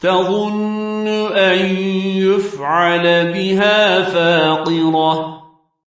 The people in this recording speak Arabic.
تظن أن يفعل بها فاقرة.